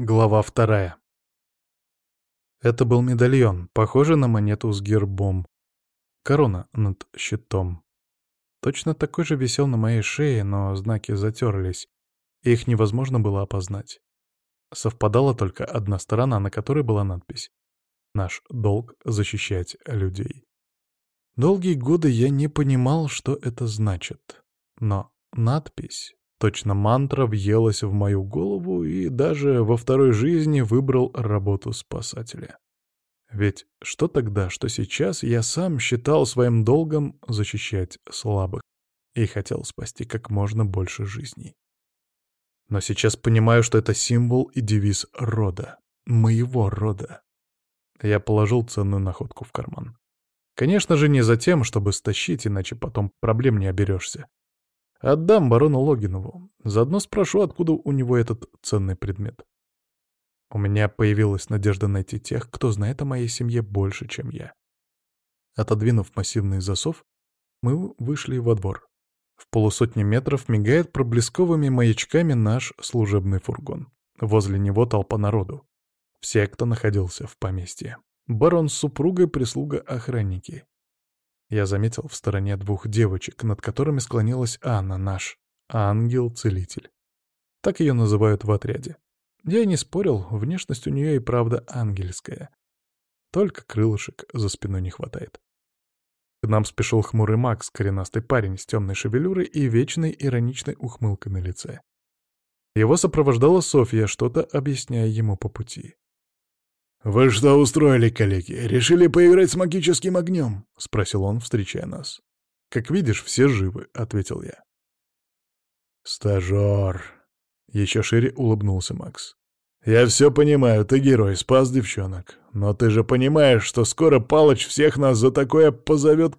Глава вторая. Это был медальон, похожий на монету с гербом. Корона над щитом. Точно такой же висел на моей шее, но знаки затерлись. И их невозможно было опознать. Совпадала только одна сторона, на которой была надпись. «Наш долг — защищать людей». Долгие годы я не понимал, что это значит. Но надпись Точно мантра въелась в мою голову и даже во второй жизни выбрал работу спасателя. Ведь что тогда, что сейчас, я сам считал своим долгом защищать слабых и хотел спасти как можно больше жизней. Но сейчас понимаю, что это символ и девиз рода, моего рода. Я положил ценную находку в карман. Конечно же, не за тем, чтобы стащить, иначе потом проблем не оберешься. Отдам барону Логинову. Заодно спрошу, откуда у него этот ценный предмет. У меня появилась надежда найти тех, кто знает о моей семье больше, чем я. Отодвинув массивный засов, мы вышли во двор. В полусотни метров мигает проблесковыми маячками наш служебный фургон. Возле него толпа народу. Все, кто находился в поместье. Барон с супругой, прислуга, охранники. Я заметил в стороне двух девочек, над которыми склонилась Анна, наш ангел-целитель. Так ее называют в отряде. Я не спорил, внешность у нее и правда ангельская. Только крылышек за спиной не хватает. К нам спешил хмурый Макс, коренастый парень с темной шевелюрой и вечной ироничной ухмылкой на лице. Его сопровождала Софья, что-то объясняя ему по пути. «Вы что устроили, коллеги? Решили поиграть с магическим огнем?» — спросил он, встречая нас. «Как видишь, все живы», — ответил я. «Стажер!» — еще шире улыбнулся Макс. «Я все понимаю, ты герой, спас девчонок. Но ты же понимаешь, что скоро Палыч всех нас за такое позовет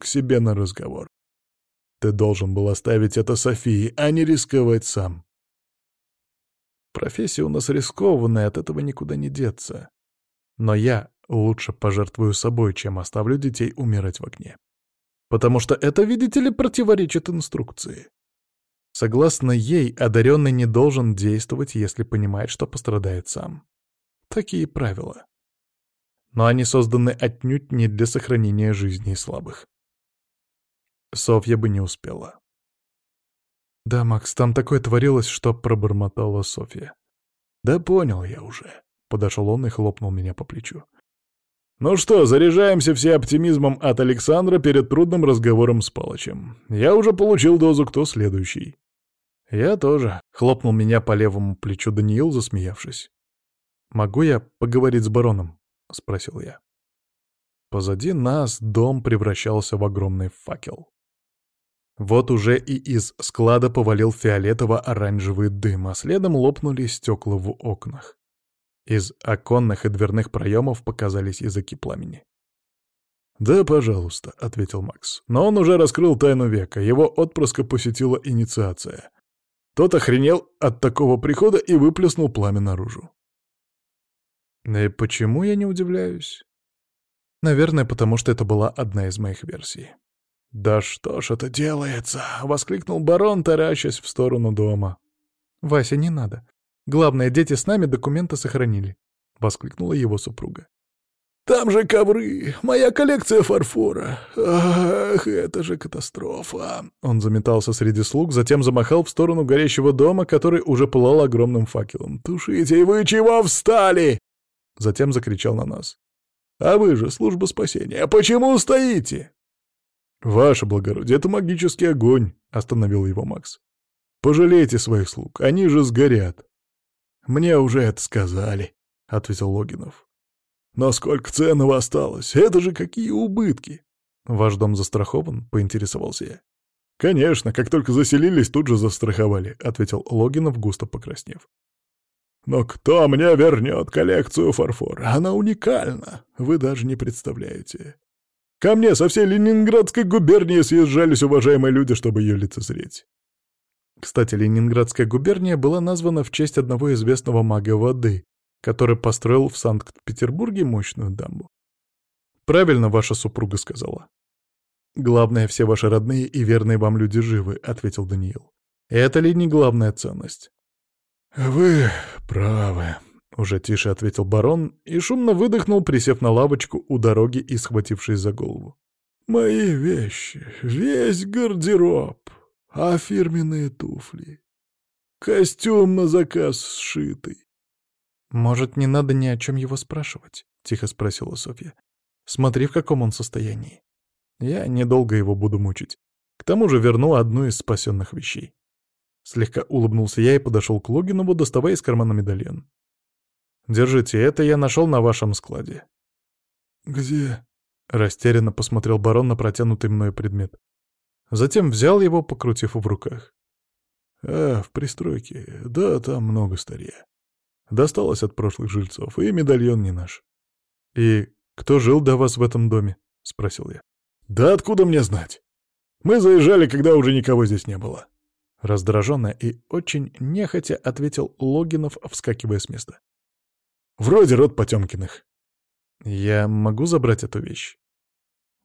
Но я лучше пожертвую собой, чем оставлю детей умирать в огне. Потому что это, видите ли, противоречит инструкции. Согласно ей, одаренный не должен действовать, если понимает, что пострадает сам. Такие правила. Но они созданы отнюдь не для сохранения жизни слабых. Софья бы не успела. «Да, Макс, там такое творилось, что пробормотала Софья. Да понял я уже». Подошел он и хлопнул меня по плечу. «Ну что, заряжаемся все оптимизмом от Александра перед трудным разговором с Палычем. Я уже получил дозу, кто следующий?» «Я тоже», — хлопнул меня по левому плечу Даниил, засмеявшись. «Могу я поговорить с бароном?» — спросил я. Позади нас дом превращался в огромный факел. Вот уже и из склада повалил фиолетово-оранжевый дым, а следом лопнули стекла в окнах. Из оконных и дверных проемов показались языки пламени. «Да, пожалуйста», — ответил Макс. «Но он уже раскрыл тайну века, его отпрыска посетила инициация. Тот охренел от такого прихода и выплеснул пламя наружу». «И почему я не удивляюсь?» «Наверное, потому что это была одна из моих версий». «Да что ж это делается?» — воскликнул барон, таращась в сторону дома. «Вася, не надо. Главное, дети с нами документы сохранили», — воскликнула его супруга. «Там же ковры! Моя коллекция фарфора! Ах, это же катастрофа!» Он заметался среди слуг, затем замахал в сторону горящего дома, который уже пылал огромным факелом. «Тушите, вы чего встали?» Затем закричал на нас. «А вы же, служба спасения, почему стоите?» «Ваше благородие, это магический огонь», — остановил его Макс. «Пожалейте своих слуг, они же сгорят». «Мне уже это сказали», — ответил Логинов. «Насколько ценного осталось? Это же какие убытки!» «Ваш дом застрахован?» — поинтересовался я. «Конечно, как только заселились, тут же застраховали», — ответил Логинов, густо покраснев. «Но кто мне вернет коллекцию фарфора? Она уникальна, вы даже не представляете. Ко мне со всей Ленинградской губернии съезжались уважаемые люди, чтобы ее лицезреть. Кстати, Ленинградская губерния была названа в честь одного известного мага воды, который построил в Санкт-Петербурге мощную дамбу. «Правильно ваша супруга сказала». «Главное, все ваши родные и верные вам люди живы», — ответил Даниил. «Это ли не главная ценность?» «Вы правы», — уже тише ответил барон и шумно выдохнул, присев на лавочку у дороги и схватившись за голову. «Мои вещи, весь гардероб, а фирменные туфли. Костюм на заказ сшитый. «Может, не надо ни о чем его спрашивать?» — тихо спросила Софья. «Смотри, в каком он состоянии. Я недолго его буду мучить. К тому же верну одну из спасенных вещей». Слегка улыбнулся я и подошел к Логинову, доставая из кармана медальон. «Держите, это я нашел на вашем складе». «Где?» — растерянно посмотрел барон на протянутый мною предмет. Затем взял его, покрутив в руках. «А, в пристройке. Да, там много старья. Досталось от прошлых жильцов, и медальон не наш». «И кто жил до вас в этом доме?» — спросил я. «Да откуда мне знать? Мы заезжали, когда уже никого здесь не было». Раздраженно и очень нехотя ответил Логинов, вскакивая с места. «Вроде род Потемкиных». «Я могу забрать эту вещь?»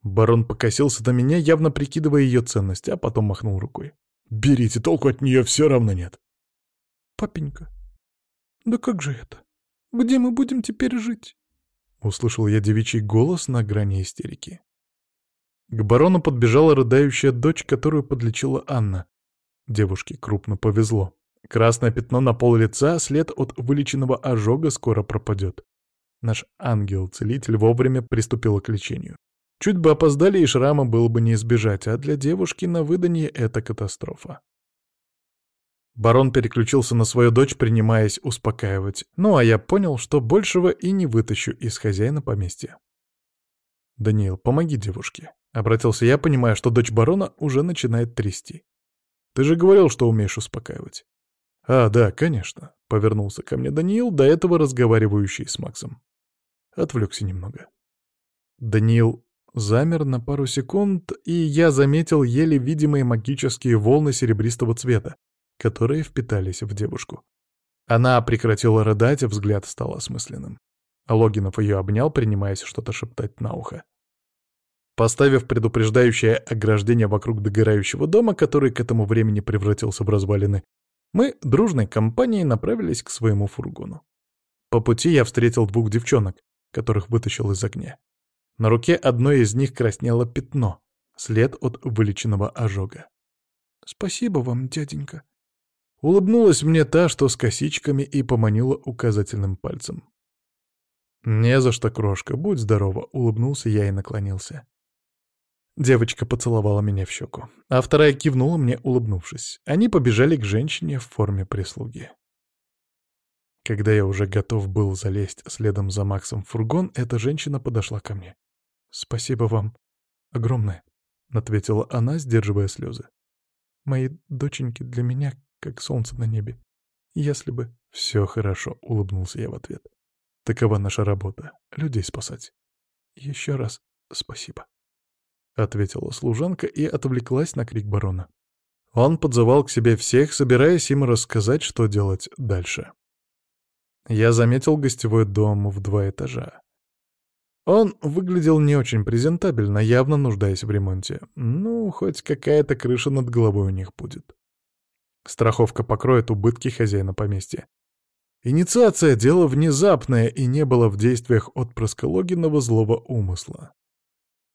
Барон покосился на меня, явно прикидывая ее ценность, а потом махнул рукой. «Берите, толку от нее все равно нет». «Папенька, да как же это? Где мы будем теперь жить?» Услышал я девичий голос на грани истерики. К барону подбежала рыдающая дочь, которую подлечила Анна. Девушке крупно повезло. Красное пятно на пол лица, а след от вылеченного ожога скоро пропадет. Наш ангел-целитель вовремя приступил к лечению. Чуть бы опоздали, и шрама было бы не избежать, а для девушки на выданье это катастрофа. Барон переключился на свою дочь, принимаясь успокаивать. Ну, а я понял, что большего и не вытащу из хозяина поместья. «Даниил, помоги девушке», — обратился я, понимая, что дочь барона уже начинает трясти. «Ты же говорил, что умеешь успокаивать». «А, да, конечно», — повернулся ко мне Даниил, до этого разговаривающий с Максом. Отвлекся немного. Даниил замер на пару секунд, и я заметил еле видимые магические волны серебристого цвета, которые впитались в девушку. Она прекратила рыдать, и взгляд стал осмысленным. Логинов ее обнял, принимаясь что-то шептать на ухо. Поставив предупреждающее ограждение вокруг догорающего дома, который к этому времени превратился в развалины, мы дружной компанией направились к своему фургону. По пути я встретил двух девчонок, которых вытащил из огня. На руке одной из них краснело пятно, след от вылеченного ожога. «Спасибо вам, дяденька». Улыбнулась мне та, что с косичками, и поманила указательным пальцем. «Не за что, крошка, будь здорова», — улыбнулся я и наклонился. Девочка поцеловала меня в щеку, а вторая кивнула мне, улыбнувшись. Они побежали к женщине в форме прислуги. Когда я уже готов был залезть следом за Максом в фургон, эта женщина подошла ко мне. «Спасибо вам. Огромное», — ответила она, сдерживая слезы. «Мои доченьки для меня как солнце на небе. Если бы...» «Все хорошо», — улыбнулся я в ответ. «Такова наша работа — людей спасать». «Еще раз спасибо», — ответила служанка и отвлеклась на крик барона. Он подзывал к себе всех, собираясь им рассказать, что делать дальше. Я заметил гостевой дом в два этажа. Он выглядел не очень презентабельно, явно нуждаясь в ремонте. Ну, хоть какая-то крыша над головой у них будет. Страховка покроет убытки хозяина поместья. Инициация — дело внезапное, и не было в действиях отпрыска Логинова злого умысла.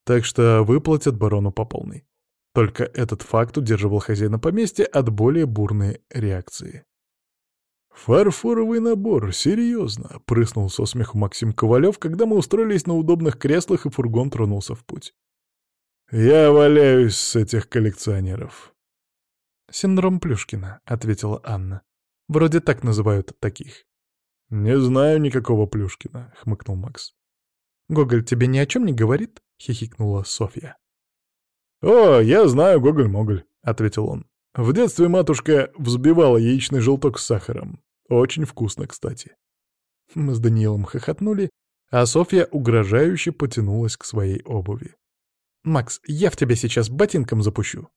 Так что выплатят барону по полной. Только этот факт удерживал хозяина поместья от более бурной реакции. «Фарфоровый набор, серьезно!» — прыснул со смеху Максим Ковалев, когда мы устроились на удобных креслах и фургон тронулся в путь. «Я валяюсь с этих коллекционеров». «Синдром Плюшкина», — ответила Анна. «Вроде так называют таких». «Не знаю никакого Плюшкина», — хмыкнул Макс. «Гоголь тебе ни о чем не Очень вкусно, кстати. Мы с Даниилом хохотнули, а Софья угрожающе потянулась к своей обуви. «Макс, я в тебя сейчас ботинком запущу».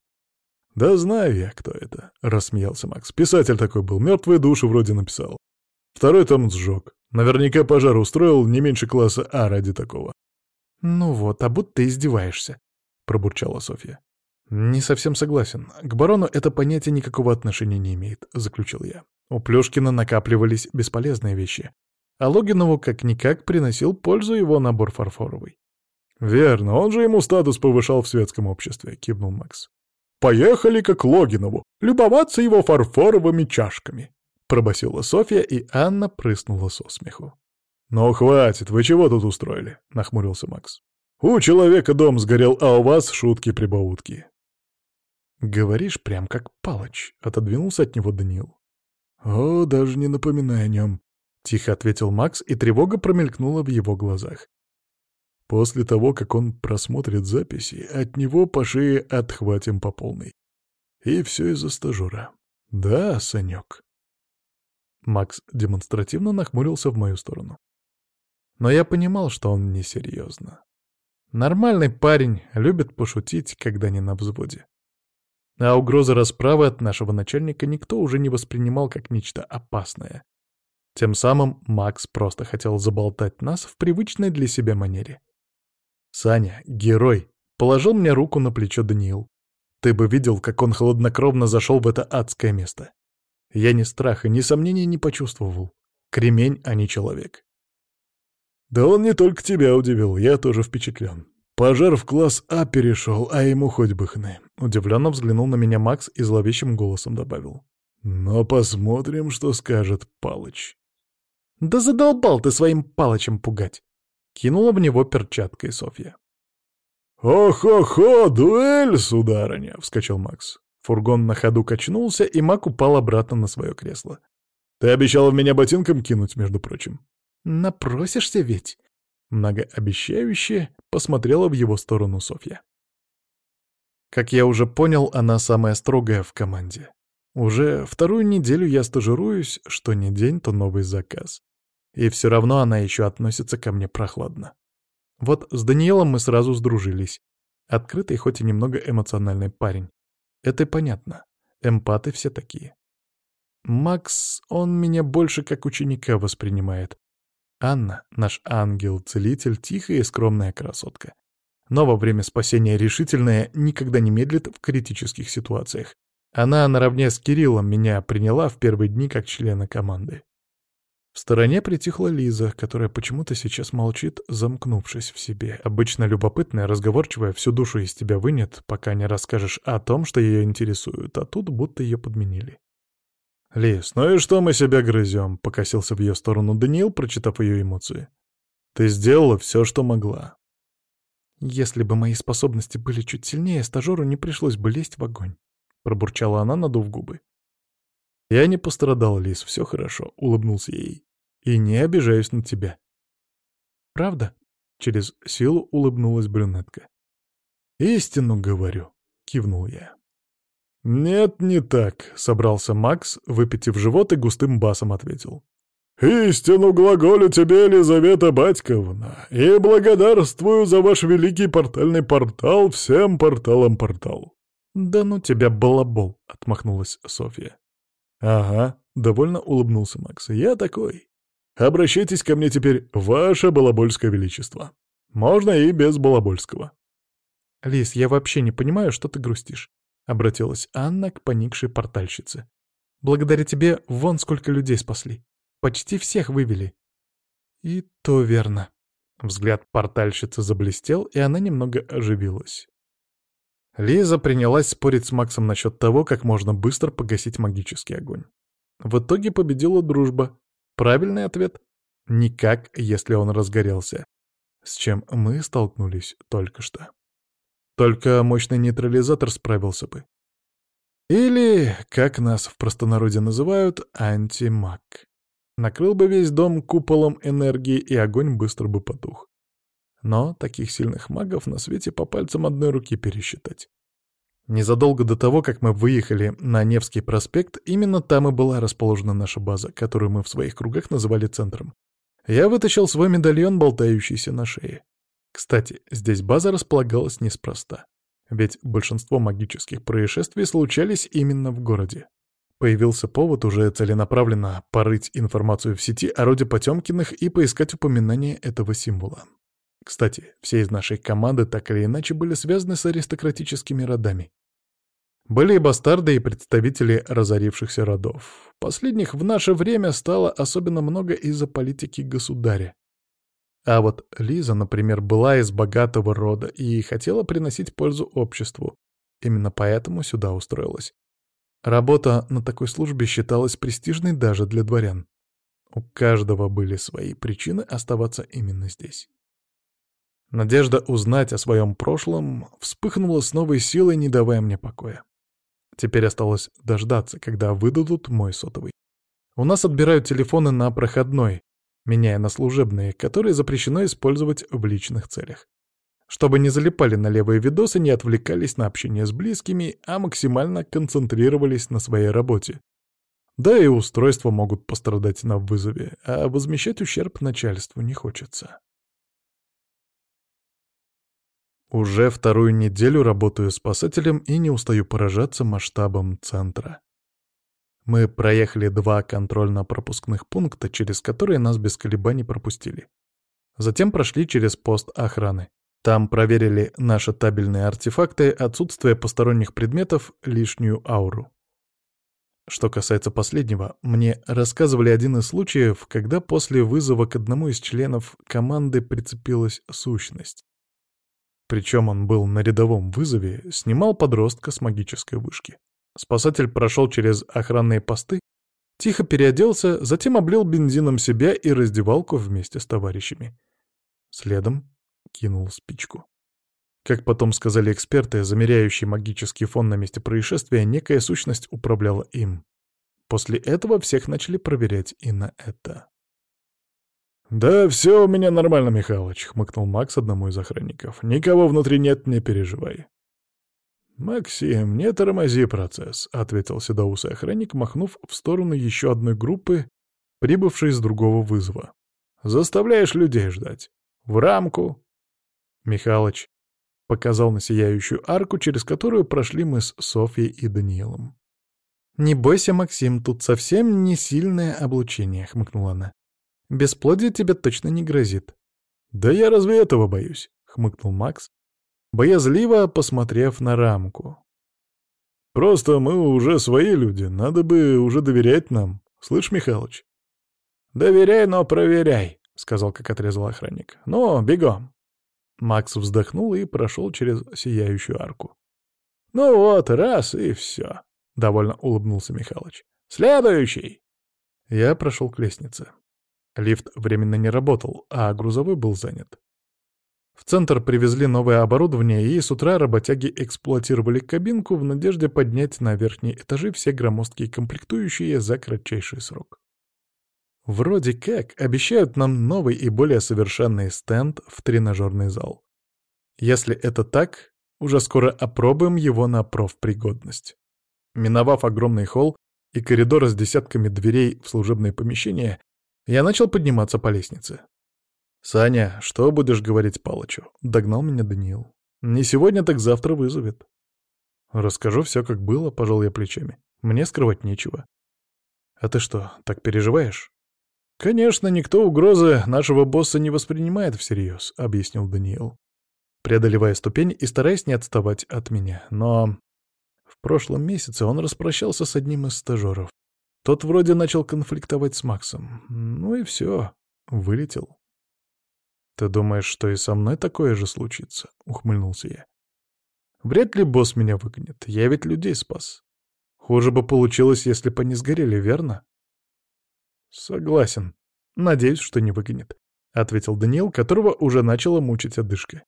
«Да знаю я, кто это», — рассмеялся Макс. «Писатель такой был, мертвые души вроде написал. Второй там сжег. Наверняка пожар устроил не меньше класса А ради такого». «Ну вот, а будто ты издеваешься», — пробурчала Софья. «Не совсем согласен. К барону это понятие никакого отношения не имеет», — заключил я. У Плюшкина накапливались бесполезные вещи, а Логинову как-никак приносил пользу его набор фарфоровый. «Верно, он же ему статус повышал в светском обществе», — кивнул Макс. «Поехали-ка к Логинову, любоваться его фарфоровыми чашками», — пробасила Софья, и Анна прыснула со смеху. «Ну хватит, вы чего тут устроили?» — нахмурился Макс. «У человека дом сгорел, а у вас шутки-прибаутки». «Говоришь прям как Палыч», — отодвинулся от него Даниил. «О, даже не напоминай о нем», — тихо ответил Макс, и тревога промелькнула в его глазах. После того, как он просмотрит записи, от него по шее отхватим по полной. И все из-за стажера. Да, Санек. Макс демонстративно нахмурился в мою сторону. Но я понимал, что он несерьезно. Нормальный парень, любит пошутить, когда не на взводе. А угрозы расправы от нашего начальника никто уже не воспринимал как нечто опасное. Тем самым Макс просто хотел заболтать нас в привычной для себя манере. «Саня, герой!» — положил мне руку на плечо Даниил. «Ты бы видел, как он холоднокровно зашел в это адское место. Я ни страха, ни сомнений не почувствовал. Кремень, а не человек». «Да он не только тебя удивил, я тоже впечатлен. Пожар в класс А перешел, а ему хоть бы хны. Удивленно взглянул на меня Макс и зловещим голосом добавил. Но «Ну, посмотрим, что скажет Палыч. Да задолбал ты своим Палычем пугать. Кинула в него перчаткой Софья. «Ох-хо-хо, дуэль, сударыня!» — вскочил Макс. Фургон на ходу качнулся, и Мак упал обратно на свое кресло. «Ты обещала в меня ботинком кинуть, между прочим». «Напросишься ведь?» Многообещающе Посмотрела в его сторону Софья. Как я уже понял, она самая строгая в команде. Уже вторую неделю я стажируюсь, что не день, то новый заказ. И все равно она еще относится ко мне прохладно. Вот с Даниилом мы сразу сдружились. Открытый, хоть и немного эмоциональный парень. Это и понятно. Эмпаты все такие. Макс, он меня больше как ученика воспринимает. Анна, наш ангел-целитель, тихая и скромная красотка. Но во время спасения решительная, никогда не медлит в критических ситуациях. Она наравне с Кириллом меня приняла в первые дни как члена команды. В стороне притихла Лиза, которая почему-то сейчас молчит, замкнувшись в себе. Обычно любопытная, разговорчивая, всю душу из тебя вынет, пока не расскажешь о том, что ее интересует, а тут будто ее подменили. «Лис, ну и что мы себя грызем?» — покосился в ее сторону Даниил, прочитав ее эмоции. «Ты сделала все, что могла». «Если бы мои способности были чуть сильнее, стажеру не пришлось бы лезть в огонь», — пробурчала она, надув губы. «Я не пострадал, Лис, все хорошо», — улыбнулся ей. «И не обижаюсь на тебя». «Правда?» — через силу улыбнулась брюнетка. «Истину говорю», — кивнул я. «Нет, не так», — собрался Макс, выпитив живот и густым басом ответил. «Истину глаголю тебе, Елизавета Батьковна, и благодарствую за ваш великий портальный портал всем порталам портал». «Да ну тебя, балабол!» — отмахнулась Софья. «Ага», — довольно улыбнулся Макс. «Я такой. Обращайтесь ко мне теперь, ваше балабольское величество. Можно и без балабольского». «Лис, я вообще не понимаю, что ты грустишь. — обратилась Анна к поникшей портальщице. «Благодаря тебе вон сколько людей спасли. Почти всех вывели». «И то верно». Взгляд портальщицы заблестел, и она немного оживилась. Лиза принялась спорить с Максом насчет того, как можно быстро погасить магический огонь. В итоге победила дружба. Правильный ответ — никак, если он разгорелся. С чем мы столкнулись только что. Только мощный нейтрализатор справился бы. Или, как нас в простонародье называют, антимаг. Накрыл бы весь дом куполом энергии, и огонь быстро бы потух. Но таких сильных магов на свете по пальцам одной руки пересчитать. Незадолго до того, как мы выехали на Невский проспект, именно там и была расположена наша база, которую мы в своих кругах называли центром. Я вытащил свой медальон, болтающийся на шее. Кстати, здесь база располагалась неспроста. Ведь большинство магических происшествий случались именно в городе. Появился повод уже целенаправленно порыть информацию в сети о роде Потемкиных и поискать упоминание этого символа. Кстати, все из нашей команды так или иначе были связаны с аристократическими родами. Были и бастарды, и представители разорившихся родов. Последних в наше время стало особенно много из-за политики государя. А вот Лиза, например, была из богатого рода и хотела приносить пользу обществу. Именно поэтому сюда устроилась. Работа на такой службе считалась престижной даже для дворян. У каждого были свои причины оставаться именно здесь. Надежда узнать о своем прошлом вспыхнула с новой силой, не давая мне покоя. Теперь осталось дождаться, когда выдадут мой сотовый. У нас отбирают телефоны на проходной, меняя на служебные, которые запрещено использовать в личных целях. Чтобы не залипали на левые видосы, не отвлекались на общение с близкими, а максимально концентрировались на своей работе. Да и устройства могут пострадать на вызове, а возмещать ущерб начальству не хочется. Уже вторую неделю работаю спасателем и не устаю поражаться масштабом центра. Мы проехали два контрольно-пропускных пункта, через которые нас без колебаний пропустили. Затем прошли через пост охраны. Там проверили наши табельные артефакты, отсутствие посторонних предметов, лишнюю ауру. Что касается последнего, мне рассказывали один из случаев, когда после вызова к одному из членов команды прицепилась сущность. Причем он был на рядовом вызове, снимал подростка с магической вышки. Спасатель прошел через охранные посты, тихо переоделся, затем облил бензином себя и раздевалку вместе с товарищами. Следом кинул спичку. Как потом сказали эксперты, замеряющий магический фон на месте происшествия, некая сущность управляла им. После этого всех начали проверять и на это. «Да все у меня нормально, Михалыч», — хмыкнул Макс одному из охранников. «Никого внутри нет, не переживай. «Максим, не тормози процесс», — ответил седоусый охранник, махнув в сторону еще одной группы, прибывшей с другого вызова. «Заставляешь людей ждать. В рамку». Михалыч показал на сияющую арку, через которую прошли мы с Софьей и Даниилом. «Не бойся, Максим, тут совсем не сильное облучение», — хмыкнула она. «Бесплодие тебе точно не грозит». «Да я разве этого боюсь?» — хмыкнул Макс, боязливо посмотрев на рамку. «Просто мы уже свои люди, надо бы уже доверять нам. Слышь, Михалыч?» «Доверяй, но проверяй», — сказал, как отрезал охранник. «Ну, бегом». Макс вздохнул и прошел через сияющую арку. «Ну вот, раз и все», — довольно улыбнулся Михалыч. «Следующий!» Я прошел к лестнице. Лифт временно не работал, а грузовой был занят. В центр привезли новое оборудование, и с утра работяги эксплуатировали кабинку в надежде поднять на верхние этажи все громоздкие комплектующие за кратчайший срок. Вроде как обещают нам новый и более совершенный стенд в тренажерный зал. Если это так, уже скоро опробуем его на профпригодность. Миновав огромный холл и коридор с десятками дверей в служебные помещения, я начал подниматься по лестнице. «Саня, что будешь говорить Палычу?» — догнал меня Даниил. «Не сегодня, так завтра вызовет». «Расскажу все, как было», — пожал я плечами. «Мне скрывать нечего». «А ты что, так переживаешь?» «Конечно, никто угрозы нашего босса не воспринимает всерьез», — объяснил Даниил, преодолевая ступень и стараясь не отставать от меня. Но в прошлом месяце он распрощался с одним из стажеров. Тот вроде начал конфликтовать с Максом. Ну и все, вылетел. «Ты думаешь, что и со мной такое же случится?» — ухмыльнулся я. «Вряд ли босс меня выгонит, я ведь людей спас. Хуже бы получилось, если бы они сгорели, верно?» «Согласен. Надеюсь, что не выгонит», — ответил Даниил, которого уже начала мучить одышка.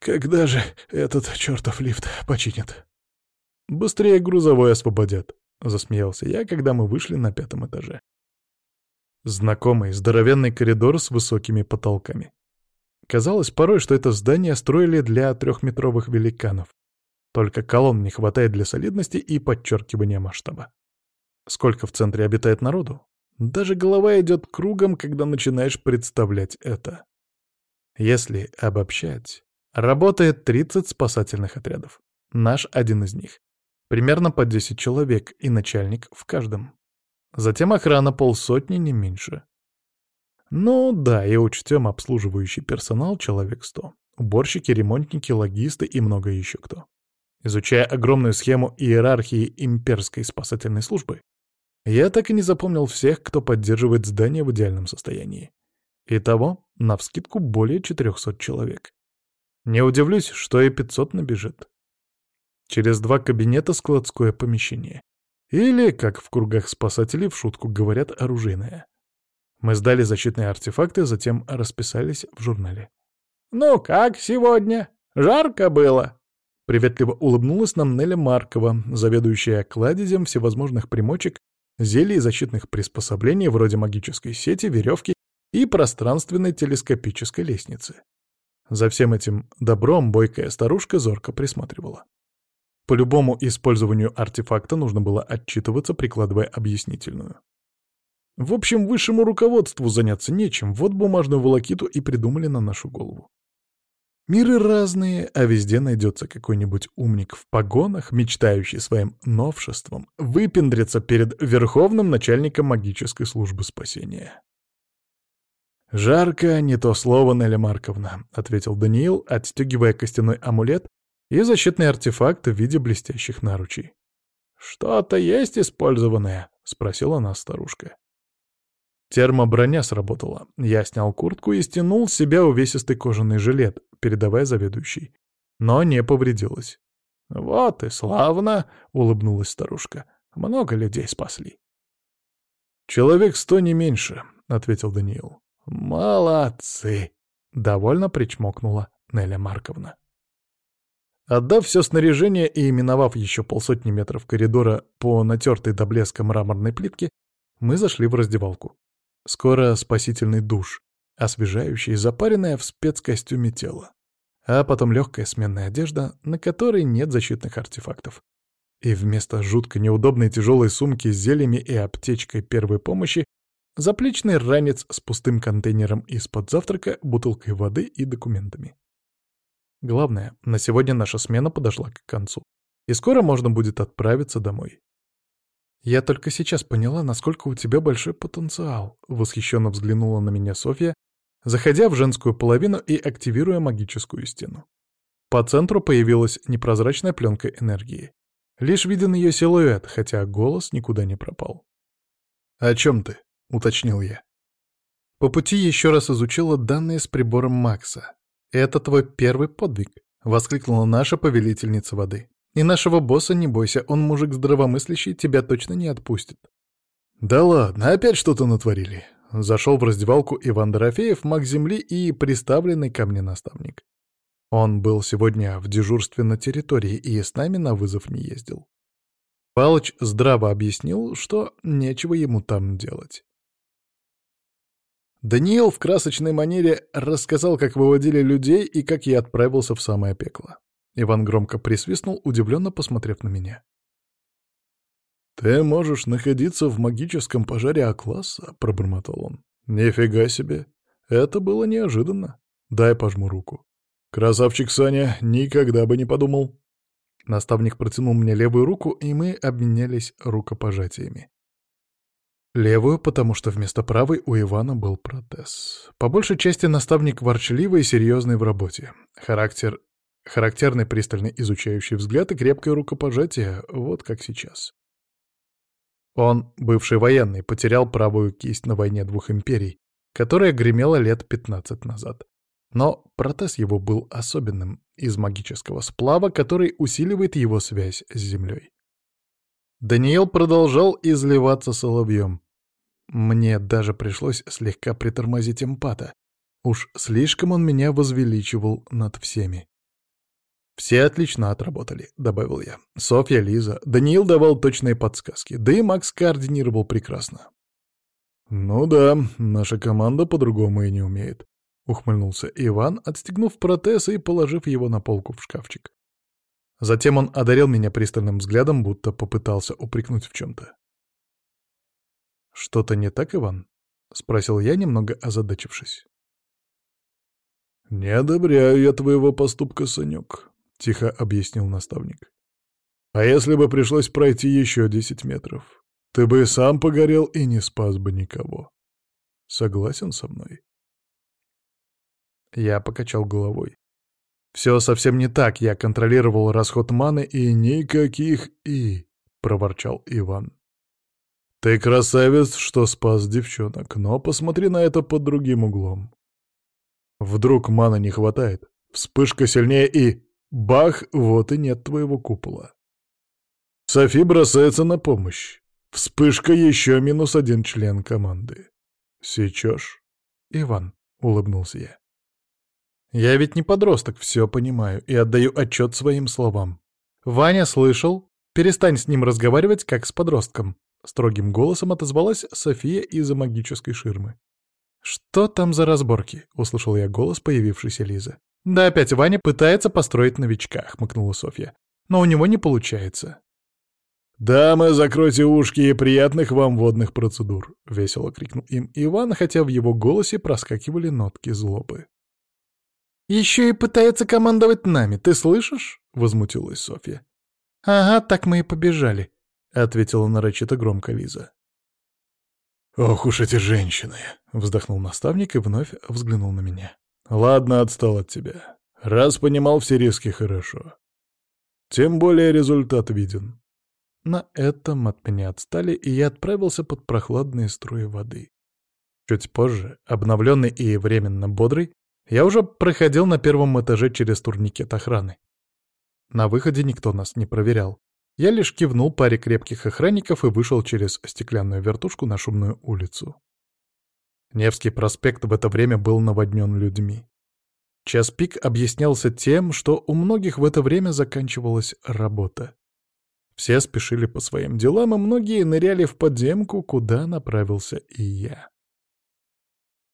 «Когда же этот чертов лифт починит?» «Быстрее грузовой освободят», — засмеялся я, когда мы вышли на пятом этаже. Знакомый, здоровенный коридор с высокими потолками. Казалось порой, что это здание строили для трехметровых великанов. Только колонн не хватает для солидности и подчеркивания масштаба. Сколько в центре обитает народу? Даже голова идет кругом, когда начинаешь представлять это. Если обобщать, работает 30 спасательных отрядов. Наш один из них. Примерно по 10 человек и начальник в каждом. Затем охрана полсотни, не меньше. Ну да, и учтем обслуживающий персонал человек сто, Уборщики, ремонтники, логисты и много еще кто. Изучая огромную схему иерархии имперской спасательной службы, я так и не запомнил всех, кто поддерживает здание в идеальном состоянии. Итого, навскидку, более 400 человек. Не удивлюсь, что и 500 набежит. Через два кабинета складское помещение. Или, как в кругах спасателей в шутку говорят, оружейное. Мы сдали защитные артефакты, затем расписались в журнале. «Ну как сегодня? Жарко было?» Приветливо улыбнулась нам Неля Маркова, заведующая кладезем всевозможных примочек, зелий защитных приспособлений вроде магической сети, веревки и пространственной телескопической лестницы. За всем этим добром бойкая старушка зорко присматривала. По любому использованию артефакта нужно было отчитываться, прикладывая объяснительную. В общем, высшему руководству заняться нечем, вот бумажную волокиту и придумали на нашу голову. Миры разные, а везде найдется какой-нибудь умник в погонах, мечтающий своим новшеством выпендриться перед верховным начальником магической службы спасения. «Жарко, не то слово, Нелли Марковна», — ответил Даниил, отстегивая костяной амулет и защитный артефакт в виде блестящих наручей. «Что-то есть использованное?» — спросила нас старушка. Термоброня сработала. Я снял куртку и стянул с себя увесистый кожаный жилет, передавая заведующий. Но не повредилось. «Вот и славно!» — улыбнулась старушка. «Много людей спасли». «Человек сто не меньше», — ответил Даниил. «Молодцы!» — довольно причмокнула Неля Марковна. Отдав все снаряжение и именовав еще полсотни метров коридора по натертой до блеска мраморной плитке, мы зашли в раздевалку. Скоро спасительный душ, освежающий, запаренное в спецкостюме тело. А потом легкая сменная одежда, на которой нет защитных артефактов. И вместо жутко неудобной тяжелой сумки с зельями и аптечкой первой помощи заплечный ранец с пустым контейнером из-под завтрака, бутылкой воды и документами. Главное, на сегодня наша смена подошла к концу, и скоро можно будет отправиться домой. Я только сейчас поняла, насколько у тебя большой потенциал. Восхищенно взглянула на меня Софья, заходя в женскую половину и активируя магическую стену. По центру появилась непрозрачная пленка энергии. Лишь виден ее силуэт, хотя голос никуда не пропал. «О чем ты?» — уточнил я. По пути еще раз изучила данные с прибором Макса. «Это твой первый подвиг», — воскликнула наша повелительница воды. И нашего босса не бойся, он мужик здравомыслящий, тебя точно не отпустит. Да ладно, опять что-то натворили. Зашел в раздевалку Иван Дорофеев, маг земли и приставленный ко мне наставник. Он был сегодня в дежурстве на территории и с нами на вызов не ездил. Палыч здраво объяснил, что нечего ему там делать. Даниил в красочной манере рассказал, как выводили людей и как я отправился в самое пекло. Иван громко присвистнул, удивленно посмотрев на меня. «Ты можешь находиться в магическом пожаре А-класса», — пробормотал он. «Нифига себе! Это было неожиданно. Дай пожму руку». «Красавчик Саня, никогда бы не подумал!» Наставник протянул мне левую руку, и мы обменялись рукопожатиями. Левую, потому что вместо правой у Ивана был протез. По большей части наставник ворчливый и серьезный в работе. Характер Характерный пристальный изучающий взгляд и крепкое рукопожатие, вот как сейчас. Он, бывший военный, потерял правую кисть на войне двух империй, которая гремела лет 15 назад. Но протез его был особенным, из магического сплава, который усиливает его связь с землей. Даниил продолжал изливаться соловьем. Мне даже пришлось слегка притормозить эмпата. Уж слишком он меня возвеличивал над всеми. «Все отлично отработали», — добавил я. Софья, Лиза, Даниил давал точные подсказки, да и Макс координировал прекрасно. «Ну да, наша команда по-другому и не умеет», — ухмыльнулся Иван, отстегнув протез и положив его на полку в шкафчик. Затем он одарил меня пристальным взглядом, будто попытался упрекнуть в чем-то. «Что-то не так, Иван?» — спросил я, немного озадачившись. «Не одобряю я твоего поступка, Санек», — тихо объяснил наставник. «А если бы пришлось пройти еще десять метров, ты бы и сам погорел и не спас бы никого. Согласен со мной?» Я покачал головой. «Все совсем не так. Я контролировал расход маны и никаких «и», — проворчал Иван. «Ты красавец, что спас девчонок, но посмотри на это под другим углом. Вдруг маны не хватает, вспышка сильнее и...» Бах, вот и нет твоего купола. Софи бросается на помощь. Вспышка еще минус один член команды. Сечешь? Иван, улыбнулся я. Я ведь не подросток, все понимаю и отдаю отчет своим словам. Ваня слышал. Перестань с ним разговаривать, как с подростком. Строгим голосом отозвалась София из-за магической ширмы. «Что там за разборки?» — услышал я голос появившейся Лизы. «Да опять Ваня пытается построить новичка», — хмыкнула Софья. «Но у него не получается». «Дамы, закройте ушки и приятных вам водных процедур!» — весело крикнул им Иван, хотя в его голосе проскакивали нотки злобы. «Еще и пытается командовать нами, ты слышишь?» — возмутилась Софья. «Ага, так мы и побежали», — ответила нарочито громко Лиза. «Ох уж эти женщины!» — вздохнул наставник и вновь взглянул на меня. Ладно, отстал от тебя. Раз понимал все риски, хорошо. Тем более результат виден. На этом от меня отстали, и я отправился под прохладные струи воды. Чуть позже, обновленный и временно бодрый, я уже проходил на первом этаже через турникет охраны. На выходе никто нас не проверял. Я лишь кивнул паре крепких охранников и вышел через стеклянную вертушку на шумную улицу. Невский проспект в это время был наводнен людьми. Час пик объяснялся тем, что у многих в это время заканчивалась работа. Все спешили по своим делам, и многие ныряли в подземку, куда направился и я.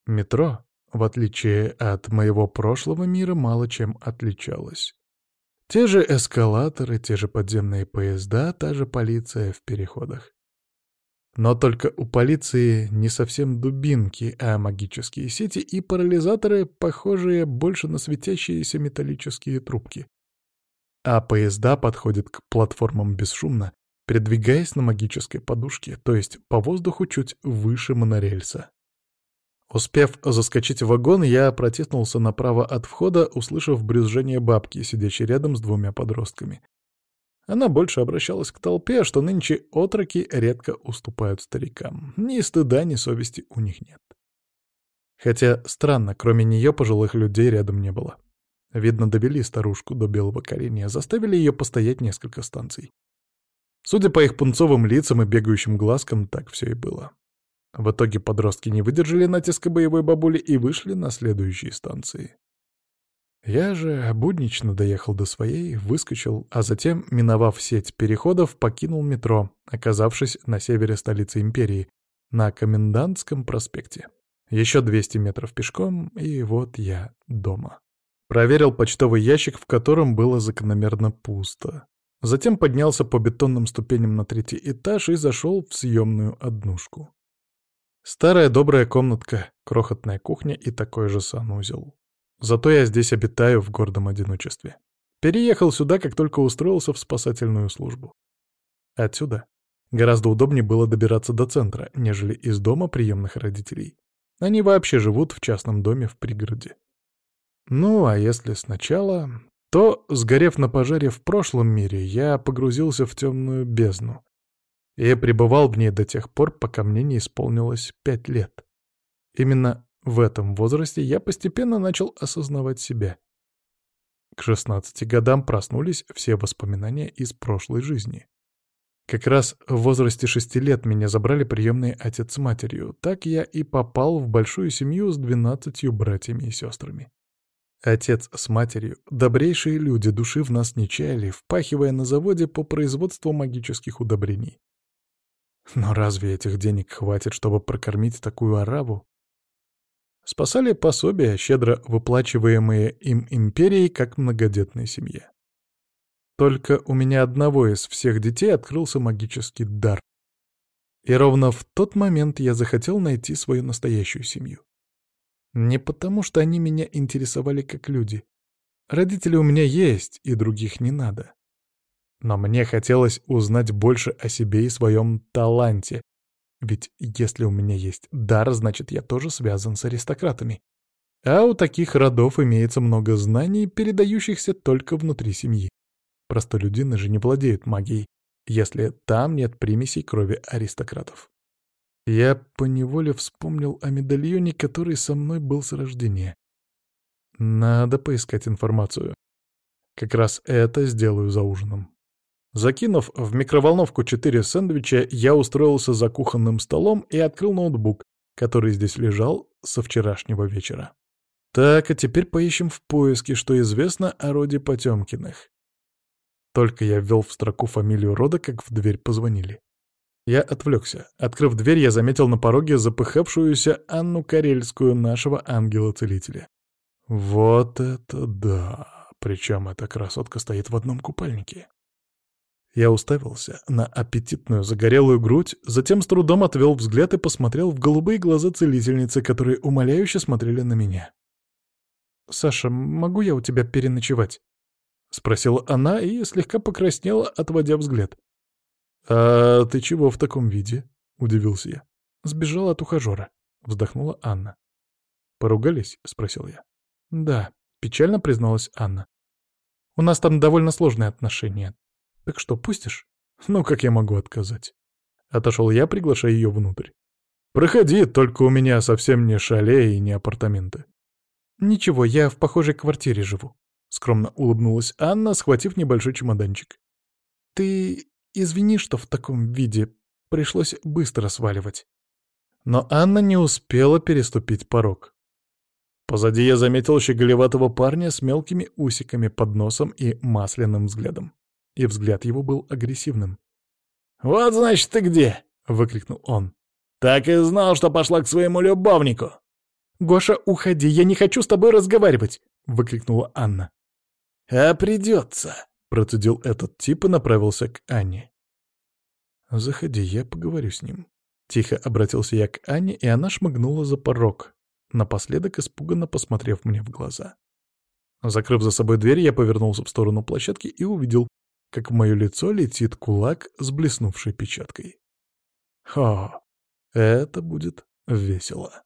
Метро, в отличие от моего прошлого мира, мало чем отличалось. Те же эскалаторы, те же подземные поезда, та же полиция в переходах. Но только у полиции не совсем дубинки, а магические сети и парализаторы, похожие больше на светящиеся металлические трубки. А поезда подходят к платформам бесшумно, передвигаясь на магической подушке, то есть по воздуху чуть выше монорельса. Успев заскочить в вагон, я протиснулся направо от входа, услышав брюзжение бабки, сидящей рядом с двумя подростками. Она больше обращалась к толпе, что нынче отроки редко уступают старикам. Ни стыда, ни совести у них нет. Хотя, странно, кроме нее пожилых людей рядом не было. Видно, довели старушку до белого корения, заставили ее постоять несколько станций. Судя по их пунцовым лицам и бегающим глазкам, так все и было. В итоге подростки не выдержали натиска боевой бабули и вышли на следующие станции. Я же буднично доехал до своей, выскочил, а затем, миновав сеть переходов, покинул метро, оказавшись на севере столицы империи, на Комендантском проспекте. Еще 200 метров пешком, и вот я дома. Проверил почтовый ящик, в котором было закономерно пусто. Затем поднялся по бетонным ступеням на третий этаж и зашел в съемную однушку. Старая добрая комнатка, крохотная кухня и такой же санузел. Зато я здесь обитаю в гордом одиночестве. Переехал сюда, как только устроился в спасательную службу. Отсюда гораздо удобнее было добираться до центра, нежели из дома приемных родителей. Они вообще живут в частном доме в пригороде. Ну, а если сначала, то, сгорев на пожаре в прошлом мире, я погрузился в темную бездну и пребывал в ней до тех пор, пока мне не исполнилось пять лет. Именно в этом возрасте я постепенно начал осознавать себя. К 16 годам проснулись все воспоминания из прошлой жизни. Как раз в возрасте 6 лет меня забрали приемные отец с матерью, так я и попал в большую семью с 12 братьями и сестрами. Отец с матерью, добрейшие люди, души в нас не чаяли, впахивая на заводе по производству магических удобрений. Но разве этих денег хватит, чтобы прокормить такую араву? спасали пособия, щедро выплачиваемые им империей как многодетной семье. Только у меня одного из всех детей открылся магический дар. И ровно в тот момент я захотел найти свою настоящую семью. Не потому, что они меня интересовали как люди. Родители у меня есть, и других не надо. Но мне хотелось узнать больше о себе и своем таланте, ведь если у меня есть дар, значит, я тоже связан с аристократами. А у таких родов имеется много знаний, передающихся только внутри семьи. Простолюдины же не владеют магией, если там нет примесей крови аристократов. Я поневоле вспомнил о медальоне, который со мной был с рождения. Надо поискать информацию. Как раз это сделаю за ужином. Закинув в микроволновку четыре сэндвича, я устроился за кухонным столом и открыл ноутбук, который здесь лежал со вчерашнего вечера. Так, а теперь поищем в поиске, что известно о роде Потемкиных. Только я ввел в строку фамилию рода, как в дверь позвонили. Я отвлекся. Открыв дверь, я заметил на пороге запыхавшуюся Анну Карельскую, нашего ангела-целителя. Вот это да! Причем эта красотка стоит в одном купальнике. Я уставился на аппетитную загорелую грудь, затем с трудом отвел взгляд и посмотрел в голубые глаза целительницы, которые умоляюще смотрели на меня. «Саша, могу я у тебя переночевать?» — спросила она и слегка покраснела, отводя взгляд. «А ты чего в таком виде?» — удивился я. «Сбежала от ухажера», — вздохнула Анна. «Поругались?» — спросил я. «Да», — печально призналась Анна. «У нас там довольно сложные отношения. Так что, пустишь? Ну, как я могу отказать? Отошел я, приглашая ее внутрь. Проходи, только у меня совсем не шале и не апартаменты. Ничего, я в похожей квартире живу. Скромно улыбнулась Анна, схватив небольшой чемоданчик. Ты извини, что в таком виде пришлось быстро сваливать. Но Анна не успела переступить порог. Позади я заметил щеголеватого парня с мелкими усиками под носом и масляным взглядом и взгляд его был агрессивным. «Вот, значит, ты где!» — выкрикнул он. «Так и знал, что пошла к своему любовнику!» «Гоша, уходи, я не хочу с тобой разговаривать!» — выкрикнула Анна. «А придется!» — процедил этот тип и направился к Анне. «Заходи, я поговорю с ним». Тихо обратился я к Анне, и она шмыгнула за порог, напоследок испуганно посмотрев мне в глаза. Закрыв за собой дверь, я повернулся в сторону площадки и увидел, как в мое лицо летит кулак с блеснувшей печаткой. Хо, это будет весело.